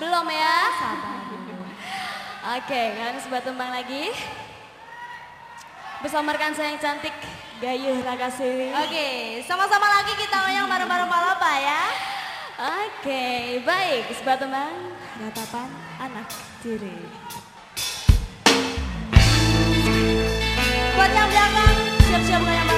Belum ya? Sabar. Oke, kalian sebuah tumbang lagi. Bersama rekan saya yang cantik, Gayuh Rakasiri. Oke, sama-sama lagi kita yang bareng-bareng Palapa ya. Oke, baik. Sebuah tumbang, ratapan anak diri. Buat yang belakang, siap-siap ngoyang.